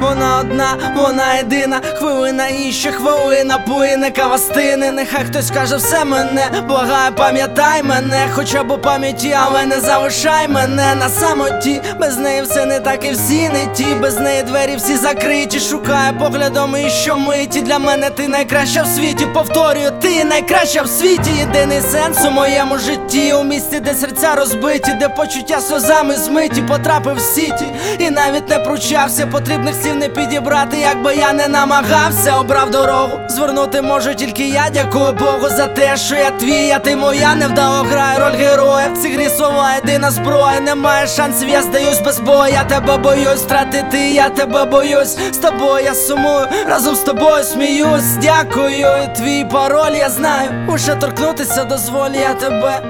вона одна, вона єдина, хвилина і ще хвилина, плине кавастини. Нехай хтось каже все мене, благає, пам'ятай мене, хоча б у пам'яті, але не залишай мене на самоті. Без неї все не так і всі не ті, без неї двері всі закриті. Шукає поглядом і що миті. Для мене ти найкраща в світі. Повторюю, ти найкраща в світі. Єдиний сенс у моєму житті. У місті, де серця розбиті, де почуття сльозами змиті, потрапив в сіті і навіть не пручався. Потрібних слів не підібрати, якби я не намагався. Обрав дорогу. Звернути можу тільки я. Дякую Богу за те, що я твій, а ти моя невдало граю роль героя. В цій грі єдина зброя. Немає шансів, я здаюсь без бою. Я тебе боюсь втратити, я тебе боюсь. З тобою я сумую, разом з тобою сміюсь. Дякую, і твій пароль я знаю. Уже торкнутися дозволь я тебе.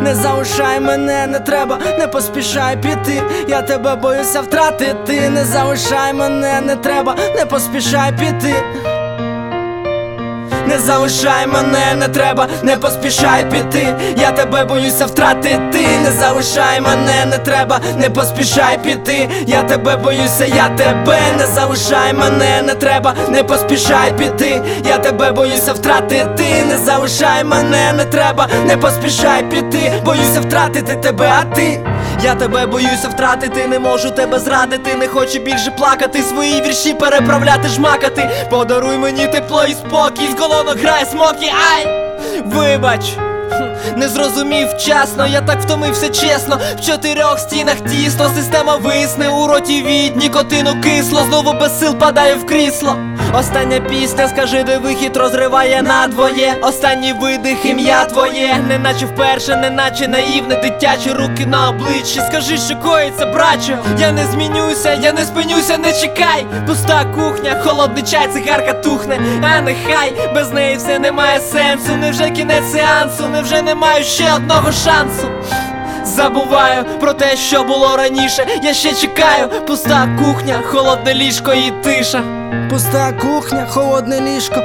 Не залишай мене, не треба, не поспішай піти. Я тебе боюся втратити. Не залишай мене, не треба, не поспішай піти. Не залишай мене, не треба, не поспішай піти. Я тебе боюся втратити. Не залишай мене, не треба, не поспішай піти. Я тебе боюся, я тебе не залишай мене, не треба, не поспішай піти. Я тебе боюся втратити. Не залишай мене, не треба, не поспішай піти. Боюся втратити тебе, а ти. Я тебе боюся втратити, не можу тебе зрадити, не хочу більше плакати, свої вірші переправляти, жмакати. Подаруй мені тепло і спокій, з колонок грає смокі, ай! Вибач! Не зрозумів вчасно, я так втомився чесно. В чотирьох стінах тісно, система висне у роті від нікотину кисло, знову без сил падаю в крісло. Остання пісня, скажи, де вихід розриває надвоє. Останній видих, ім'я твоє, неначе вперше, неначе наївне, дитячі руки на обличчі. Скажи, що коїться, брачо. Я не змінюся, я не спинюся, не чекай. Пуста кухня, холодний чай, цигарка тухне. А нехай без неї все немає сенсу. Невже кінець сеансу, невже не маю ще одного шансу? Забуваю про те, що було раніше. Я ще чекаю, пуста кухня, холодне ліжко і тиша. Пуста кухня, холодне ліжко.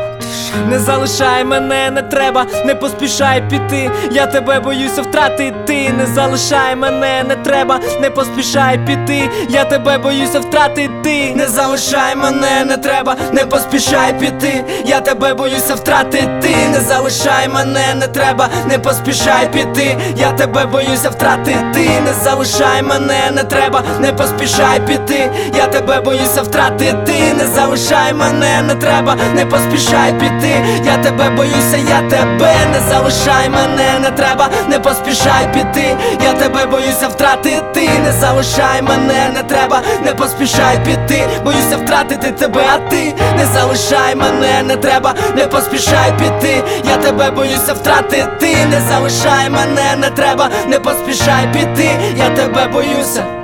Не залишай мене, не треба, не поспішай піти. Я тебе боюся втратити. Не залишай мене, не треба, не поспішай піти. Я тебе боюся втратити. Не залишай мене, не треба, не поспішай піти. Я тебе боюся втратити. Не залишай мене, не треба, не поспішай піти. Я тебе боюся втратити. Не залишай мене, не треба, не поспішай піти. Я тебе боюся втратити. Не залишай мене, не треба, не поспішай піти. Я тебе боюся, я тебе не залишай мене, не треба, не поспішай піти. Я тебе боюся втратити. Не залишай мене, не треба, не поспішай піти. Боюся втратити тебе, а ти не залишай мене, не треба, не поспішай піти. Я тебе боюся втратити. Не залишай мене, не треба, не поспішай піти. Я тебе боюся.